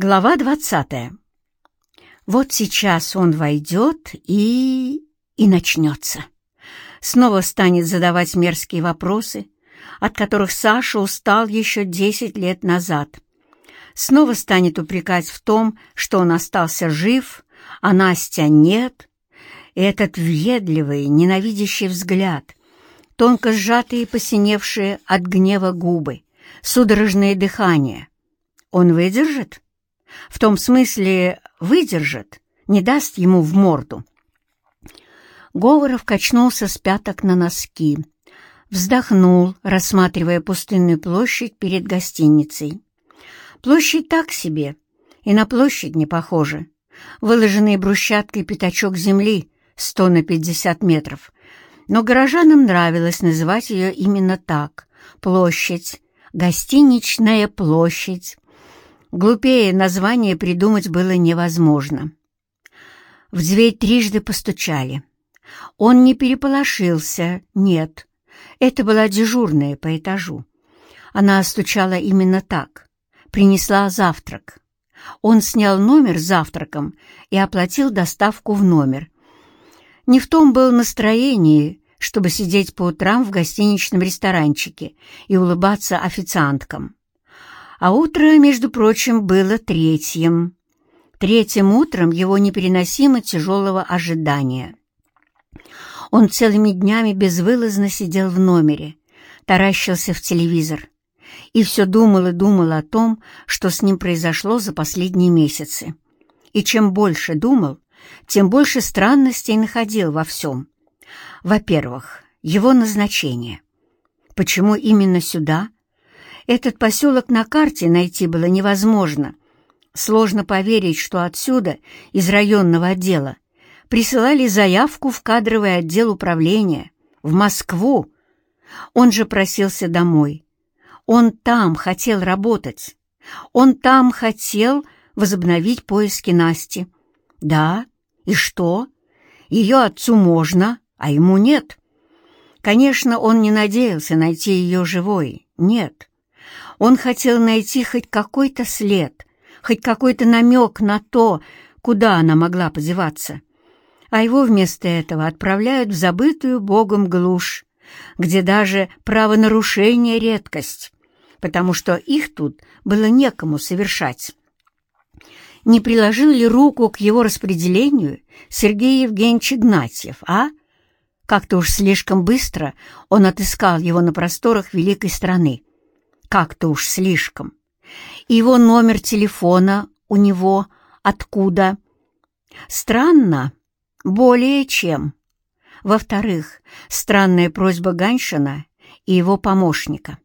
Глава двадцатая. Вот сейчас он войдет и... и начнется. Снова станет задавать мерзкие вопросы, от которых Саша устал еще десять лет назад. Снова станет упрекать в том, что он остался жив, а Настя нет. И этот въедливый, ненавидящий взгляд, тонко сжатые и посиневшие от гнева губы, судорожное дыхание. Он выдержит? — в том смысле выдержит, не даст ему в морду. Говоров качнулся с пяток на носки, вздохнул, рассматривая пустынную площадь перед гостиницей. Площадь так себе, и на площадь не похожа. Выложенный брусчаткой пятачок земли, сто на пятьдесят метров. Но горожанам нравилось называть ее именно так — площадь, гостиничная площадь. Глупее название придумать было невозможно. В дверь трижды постучали. Он не переполошился, нет. Это была дежурная по этажу. Она стучала именно так. Принесла завтрак. Он снял номер с завтраком и оплатил доставку в номер. Не в том был настроении, чтобы сидеть по утрам в гостиничном ресторанчике и улыбаться официанткам. А утро, между прочим, было третьим. Третьим утром его непереносимо тяжелого ожидания. Он целыми днями безвылазно сидел в номере, таращился в телевизор и все думал и думал о том, что с ним произошло за последние месяцы. И чем больше думал, тем больше странностей находил во всем. Во-первых, его назначение. Почему именно сюда, этот поселок на карте найти было невозможно. Сложно поверить, что отсюда, из районного отдела, присылали заявку в кадровый отдел управления, в Москву. Он же просился домой. Он там хотел работать. Он там хотел возобновить поиски Насти. Да, и что? Ее отцу можно, а ему нет. Конечно, он не надеялся найти ее живой, нет. Он хотел найти хоть какой-то след, хоть какой-то намек на то, куда она могла подеваться. А его вместо этого отправляют в забытую Богом глушь, где даже правонарушение — редкость, потому что их тут было некому совершать. Не приложил ли руку к его распределению Сергей Евгеньевич Игнатьев, а? Как-то уж слишком быстро он отыскал его на просторах великой страны как-то уж слишком. Его номер телефона у него откуда? Странно, более чем. Во-вторых, странная просьба Ганшина и его помощника.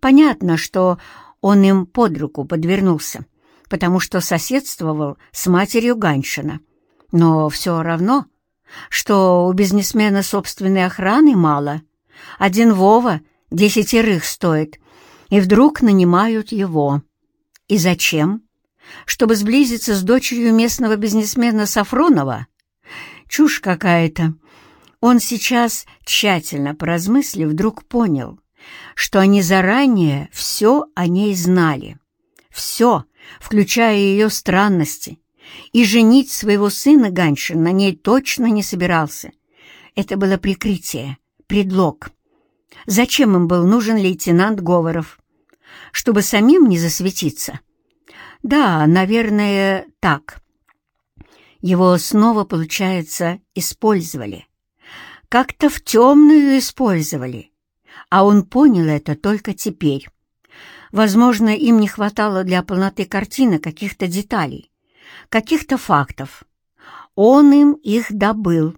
Понятно, что он им под руку подвернулся, потому что соседствовал с матерью Ганшина. Но все равно, что у бизнесмена собственной охраны мало. Один Вова десятерых стоит — и вдруг нанимают его. И зачем? Чтобы сблизиться с дочерью местного бизнесмена Сафронова? Чушь какая-то. Он сейчас, тщательно поразмыслив, вдруг понял, что они заранее все о ней знали. Все, включая ее странности. И женить своего сына Ганшин на ней точно не собирался. Это было прикрытие, предлог. Зачем им был нужен лейтенант Говоров? Чтобы самим не засветиться? Да, наверное, так. Его снова, получается, использовали. Как-то в темную использовали. А он понял это только теперь. Возможно, им не хватало для полноты картины каких-то деталей, каких-то фактов. Он им их добыл.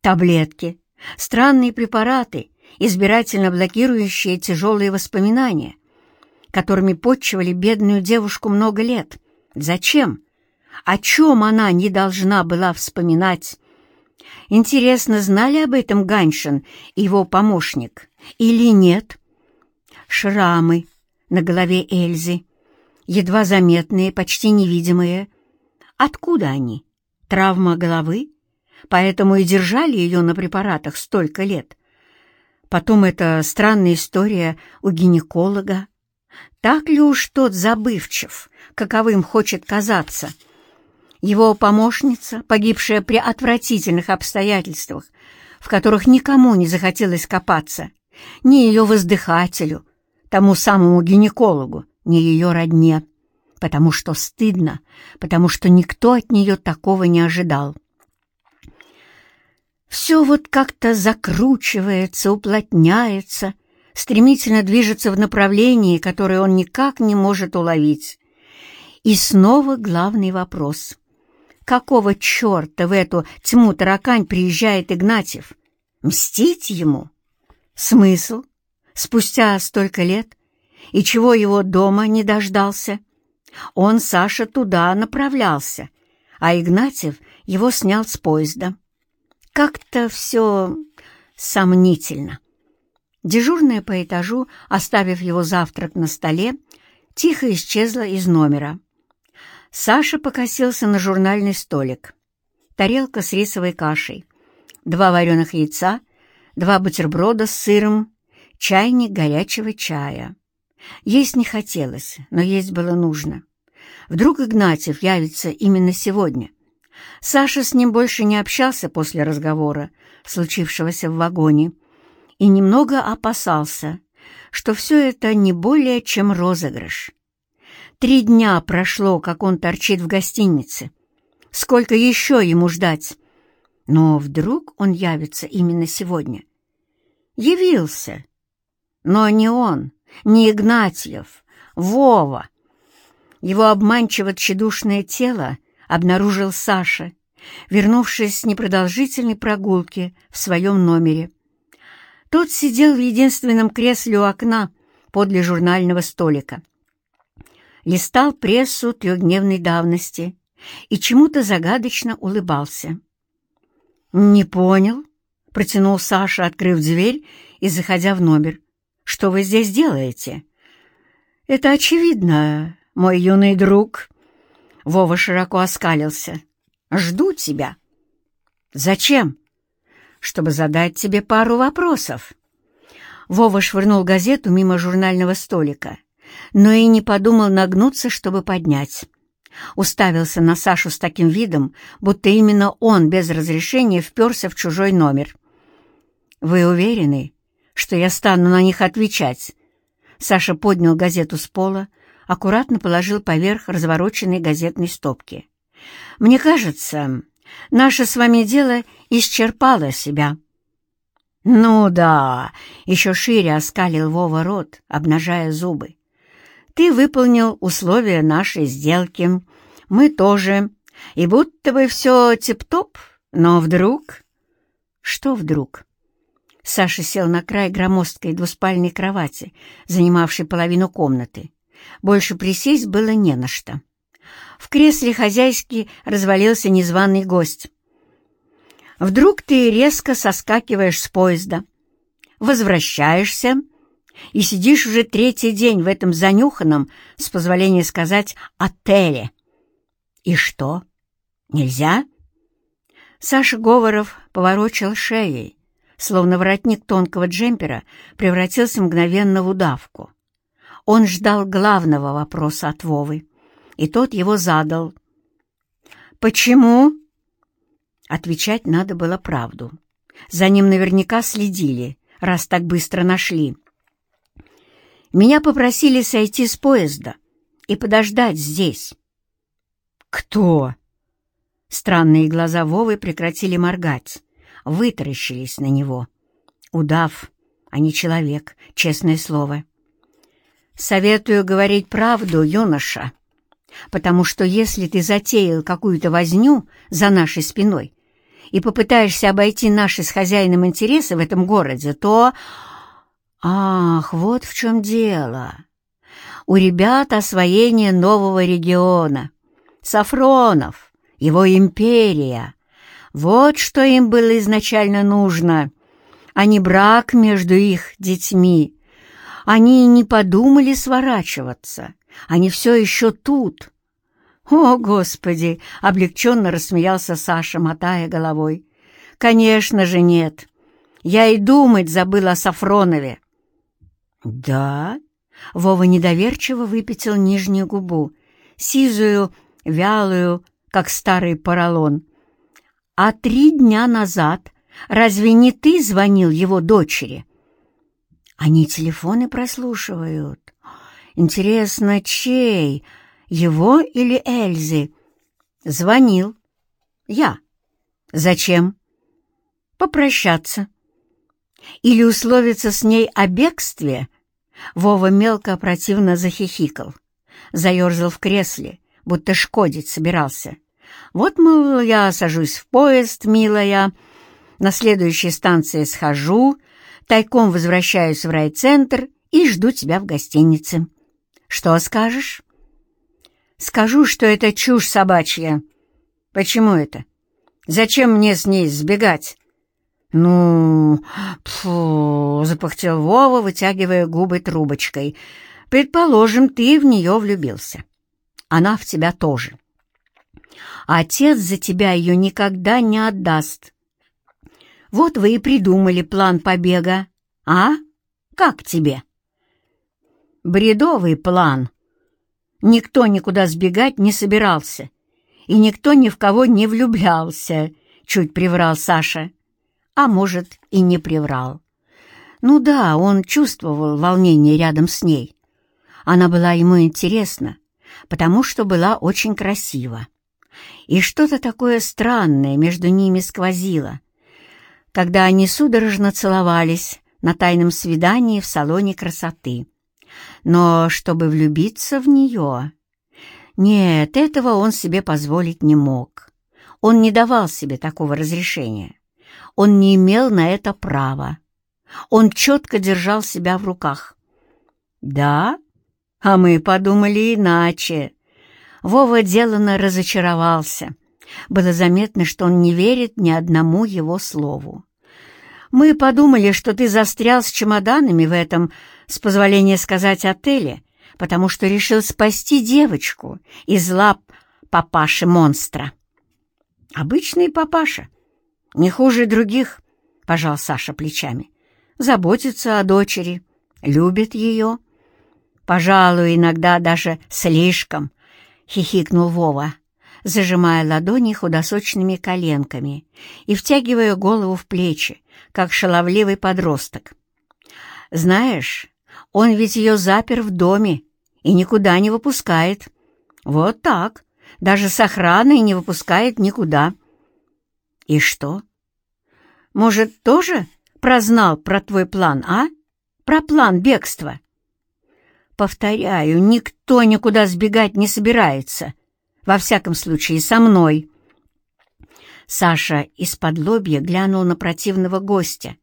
Таблетки, странные препараты, избирательно блокирующие тяжелые воспоминания, которыми подчивали бедную девушку много лет. Зачем? О чем она не должна была вспоминать? Интересно, знали об этом Ганшин и его помощник или нет? Шрамы на голове Эльзы, едва заметные, почти невидимые. Откуда они? Травма головы? Поэтому и держали ее на препаратах столько лет. Потом эта странная история у гинеколога. Так ли уж тот забывчив, каковым хочет казаться. Его помощница, погибшая при отвратительных обстоятельствах, в которых никому не захотелось копаться, ни ее воздыхателю, тому самому гинекологу, ни ее родне, потому что стыдно, потому что никто от нее такого не ожидал. Все вот как-то закручивается, уплотняется, стремительно движется в направлении, которое он никак не может уловить. И снова главный вопрос. Какого черта в эту тьму таракань приезжает Игнатьев? Мстить ему? Смысл? Спустя столько лет? И чего его дома не дождался? Он, Саша, туда направлялся, а Игнатьев его снял с поезда. Как-то все сомнительно. Дежурная по этажу, оставив его завтрак на столе, тихо исчезла из номера. Саша покосился на журнальный столик. Тарелка с рисовой кашей, два вареных яйца, два бутерброда с сыром, чайник горячего чая. Есть не хотелось, но есть было нужно. Вдруг Игнатьев явится именно сегодня — Саша с ним больше не общался после разговора, случившегося в вагоне, и немного опасался, что все это не более чем розыгрыш. Три дня прошло, как он торчит в гостинице. Сколько еще ему ждать? Но вдруг он явится именно сегодня. Явился. Но не он, не Игнатьев, Вова. Его обманчиво тщедушное тело обнаружил Саша, вернувшись с непродолжительной прогулки в своем номере. Тот сидел в единственном кресле у окна подле журнального столика. Листал прессу трехдневной давности и чему-то загадочно улыбался. «Не понял», — протянул Саша, открыв дверь и заходя в номер. «Что вы здесь делаете?» «Это очевидно, мой юный друг», Вова широко оскалился. «Жду тебя». «Зачем?» «Чтобы задать тебе пару вопросов». Вова швырнул газету мимо журнального столика, но и не подумал нагнуться, чтобы поднять. Уставился на Сашу с таким видом, будто именно он без разрешения вперся в чужой номер. «Вы уверены, что я стану на них отвечать?» Саша поднял газету с пола, аккуратно положил поверх развороченной газетной стопки. «Мне кажется, наше с вами дело исчерпало себя». «Ну да», — еще шире оскалил Вова рот, обнажая зубы. «Ты выполнил условия нашей сделки, мы тоже, и будто бы все тип-топ, но вдруг...» «Что вдруг?» Саша сел на край громоздкой двуспальной кровати, занимавшей половину комнаты. Больше присесть было не на что. В кресле хозяйски развалился незваный гость. Вдруг ты резко соскакиваешь с поезда, возвращаешься и сидишь уже третий день в этом занюханном, с позволения сказать, отеле. И что? Нельзя? Саша Говоров поворочил шеей, словно воротник тонкого джемпера превратился мгновенно в удавку. Он ждал главного вопроса от Вовы, и тот его задал. «Почему?» Отвечать надо было правду. За ним наверняка следили, раз так быстро нашли. Меня попросили сойти с поезда и подождать здесь. «Кто?» Странные глаза Вовы прекратили моргать, вытаращились на него. Удав, а не человек, честное слово. Советую говорить правду, юноша, потому что если ты затеял какую-то возню за нашей спиной и попытаешься обойти наши с хозяином интересы в этом городе, то... Ах, вот в чем дело. У ребят освоение нового региона. Сафронов, его империя. Вот что им было изначально нужно, а не брак между их детьми. Они не подумали сворачиваться. Они все еще тут. «О, Господи!» — облегченно рассмеялся Саша, мотая головой. «Конечно же нет. Я и думать забыла о Сафронове». «Да?» — Вова недоверчиво выпятил нижнюю губу, сизую, вялую, как старый поролон. А три дня назад разве не ты звонил его дочери? Они телефоны прослушивают. Интересно, чей? Его или Эльзы? Звонил. Я. Зачем? Попрощаться. Или условиться с ней о бегстве? Вова мелко противно захихикал. Заерзал в кресле, будто шкодить собирался. Вот, мол, я сажусь в поезд, милая, на следующей станции схожу, тайком возвращаюсь в райцентр и жду тебя в гостинице. Что скажешь? Скажу, что это чушь собачья. Почему это? Зачем мне с ней сбегать? Ну, фу, запахтел Вова, вытягивая губы трубочкой. Предположим, ты в нее влюбился. Она в тебя тоже. Отец за тебя ее никогда не отдаст. Вот вы и придумали план побега. А? Как тебе? Бредовый план. Никто никуда сбегать не собирался, и никто ни в кого не влюблялся, чуть приврал Саша. А может, и не приврал. Ну да, он чувствовал волнение рядом с ней. Она была ему интересна, потому что была очень красива. И что-то такое странное между ними сквозило, когда они судорожно целовались на тайном свидании в салоне красоты. Но чтобы влюбиться в нее... Нет, этого он себе позволить не мог. Он не давал себе такого разрешения. Он не имел на это права. Он четко держал себя в руках. «Да? А мы подумали иначе», Вова деланно разочаровался. Было заметно, что он не верит ни одному его слову. «Мы подумали, что ты застрял с чемоданами в этом, с позволения сказать, отеле, потому что решил спасти девочку из лап папаши-монстра». «Обычный папаша, не хуже других», — пожал Саша плечами. «Заботится о дочери, любит ее. Пожалуй, иногда даже слишком, — хихикнул Вова, зажимая ладони худосочными коленками и втягивая голову в плечи, как шаловливый подросток. «Знаешь, он ведь ее запер в доме и никуда не выпускает. Вот так, даже с охраной не выпускает никуда». «И что? Может, тоже прознал про твой план, а? Про план бегства?» Повторяю, никто никуда сбегать не собирается. Во всяком случае, со мной. Саша из-под лобья глянул на противного гостя,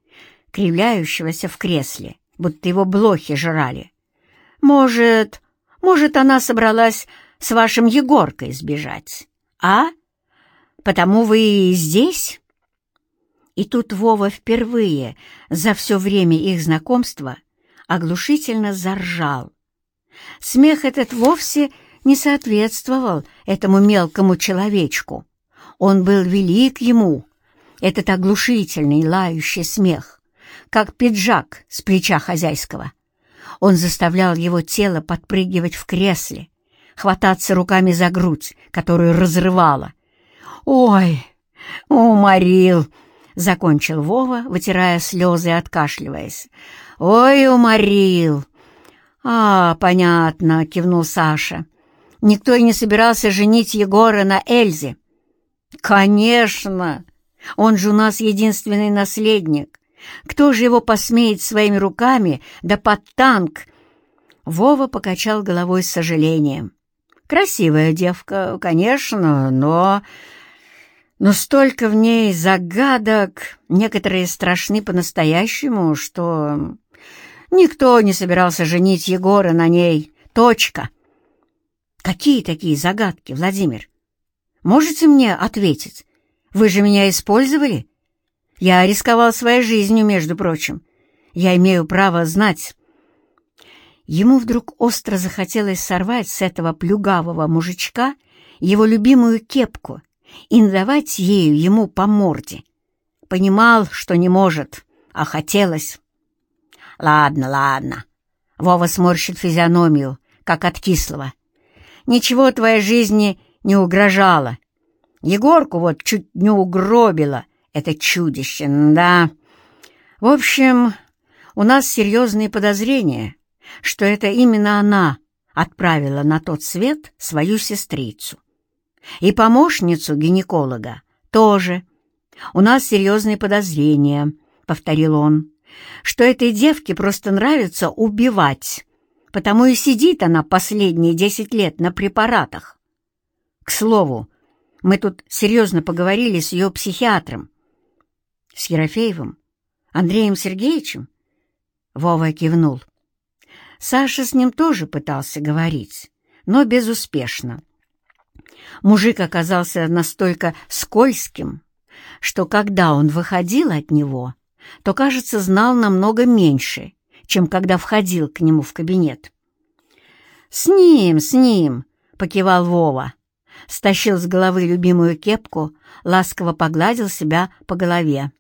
кривляющегося в кресле, будто его блохи жрали. «Может, может, она собралась с вашим Егоркой сбежать, а? Потому вы здесь?» И тут Вова впервые за все время их знакомства оглушительно заржал, Смех этот вовсе не соответствовал этому мелкому человечку. Он был велик ему, этот оглушительный лающий смех, как пиджак с плеча хозяйского. Он заставлял его тело подпрыгивать в кресле, хвататься руками за грудь, которую разрывало. «Ой, уморил!» — закончил Вова, вытирая слезы и откашливаясь. «Ой, уморил! «А, понятно», — кивнул Саша. «Никто и не собирался женить Егора на Эльзе». «Конечно! Он же у нас единственный наследник. Кто же его посмеет своими руками да под танк?» Вова покачал головой с сожалением. «Красивая девка, конечно, но...» Но столько в ней загадок, некоторые страшны по-настоящему, что... Никто не собирался женить Егора на ней. Точка. Какие такие загадки, Владимир? Можете мне ответить? Вы же меня использовали? Я рисковал своей жизнью, между прочим. Я имею право знать. Ему вдруг остро захотелось сорвать с этого плюгавого мужичка его любимую кепку и надавать ею ему по морде. Понимал, что не может, а хотелось. «Ладно, ладно». Вова сморщит физиономию, как от кислого. ничего твоей жизни не угрожало. Егорку вот чуть не угробило это чудище, да. В общем, у нас серьезные подозрения, что это именно она отправила на тот свет свою сестрицу. И помощницу гинеколога тоже. У нас серьезные подозрения, — повторил он, — что этой девке просто нравится убивать, потому и сидит она последние десять лет на препаратах. К слову, мы тут серьезно поговорили с ее психиатром. С Ерофеевым? Андреем Сергеевичем? Вова кивнул. Саша с ним тоже пытался говорить, но безуспешно. Мужик оказался настолько скользким, что когда он выходил от него, то, кажется, знал намного меньше, чем когда входил к нему в кабинет. «С ним, с ним!» — покивал Вова. Стащил с головы любимую кепку, ласково погладил себя по голове.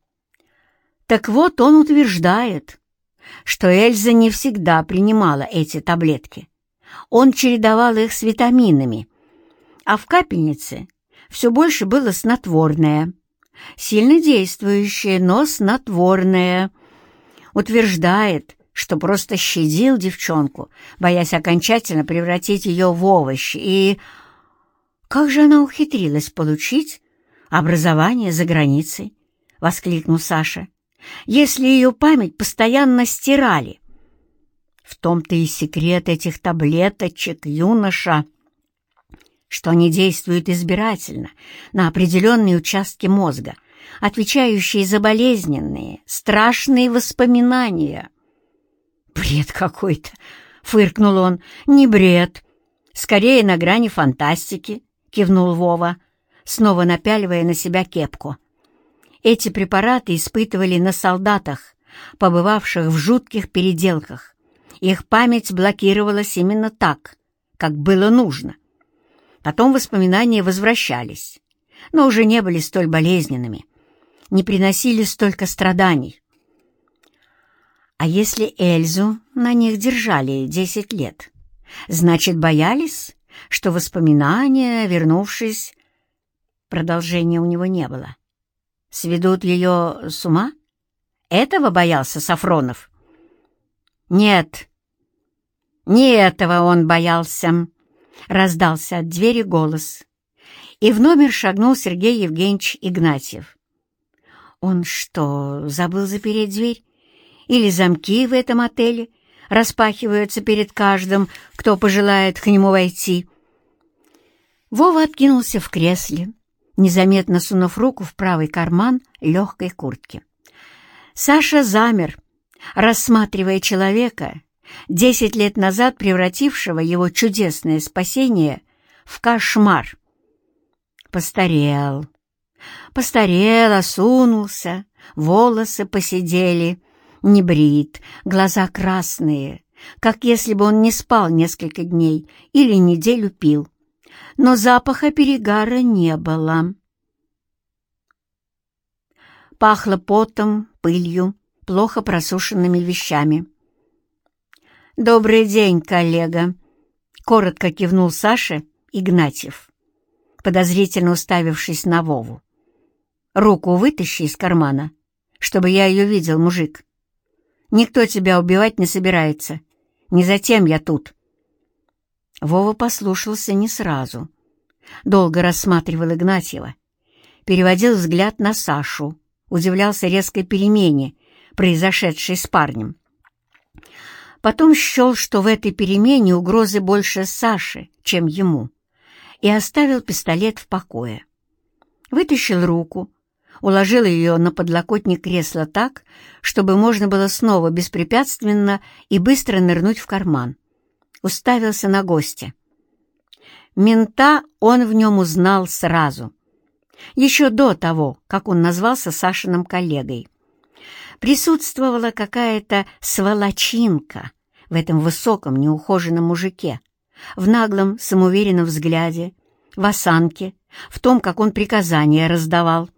Так вот он утверждает, что Эльза не всегда принимала эти таблетки. Он чередовал их с витаминами, а в капельнице все больше было снотворное, сильно действующее, но снотворное. Утверждает, что просто щадил девчонку, боясь окончательно превратить ее в овощ. И как же она ухитрилась получить образование за границей? — воскликнул Саша если ее память постоянно стирали. В том-то и секрет этих таблеточек, юноша, что они действуют избирательно на определенные участки мозга, отвечающие за болезненные, страшные воспоминания. «Бред какой-то!» — фыркнул он. «Не бред. Скорее на грани фантастики», — кивнул Вова, снова напяливая на себя кепку. Эти препараты испытывали на солдатах, побывавших в жутких переделках. Их память блокировалась именно так, как было нужно. Потом воспоминания возвращались, но уже не были столь болезненными, не приносили столько страданий. А если Эльзу на них держали десять лет, значит, боялись, что воспоминания, вернувшись, продолжения у него не было. Сведут ее с ума? Этого боялся Сафронов? Нет, не этого он боялся, раздался от двери голос. И в номер шагнул Сергей Евгеньевич Игнатьев. Он что, забыл запереть дверь? Или замки в этом отеле распахиваются перед каждым, кто пожелает к нему войти? Вова откинулся в кресле, незаметно сунув руку в правый карман легкой куртки. Саша замер, рассматривая человека, десять лет назад превратившего его чудесное спасение в кошмар. Постарел, постарел, осунулся, волосы посидели, не брит, глаза красные, как если бы он не спал несколько дней или неделю пил но запаха перегара не было. Пахло потом, пылью, плохо просушенными вещами. «Добрый день, коллега!» — коротко кивнул Саша Игнатьев, подозрительно уставившись на Вову. «Руку вытащи из кармана, чтобы я ее видел, мужик. Никто тебя убивать не собирается. Не затем я тут». Вова послушался не сразу. Долго рассматривал Игнатьева, переводил взгляд на Сашу, удивлялся резкой перемене, произошедшей с парнем. Потом счел, что в этой перемене угрозы больше Саше, чем ему, и оставил пистолет в покое. Вытащил руку, уложил ее на подлокотник кресла так, чтобы можно было снова беспрепятственно и быстро нырнуть в карман уставился на гостя. Мента он в нем узнал сразу, еще до того, как он назвался Сашиным коллегой. Присутствовала какая-то сволочинка в этом высоком неухоженном мужике, в наглом самоуверенном взгляде, в осанке, в том, как он приказания раздавал.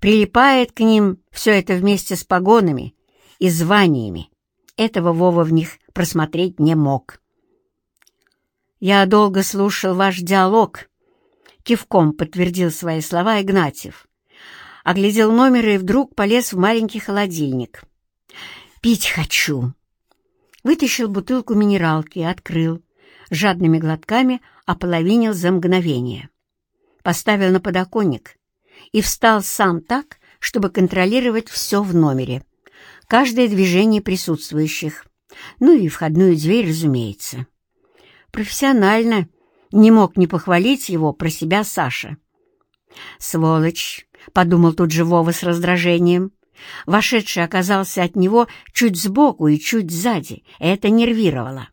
Прилипает к ним все это вместе с погонами и званиями. Этого Вова в них просмотреть не мог. «Я долго слушал ваш диалог», — кивком подтвердил свои слова Игнатьев. Оглядел номер и вдруг полез в маленький холодильник. «Пить хочу!» Вытащил бутылку минералки открыл. Жадными глотками ополовинил за мгновение. Поставил на подоконник и встал сам так, чтобы контролировать все в номере. Каждое движение присутствующих. Ну и входную дверь, разумеется. Профессионально не мог не похвалить его про себя Саша. «Сволочь!» — подумал тут же Вова с раздражением. Вошедший оказался от него чуть сбоку и чуть сзади. Это нервировало.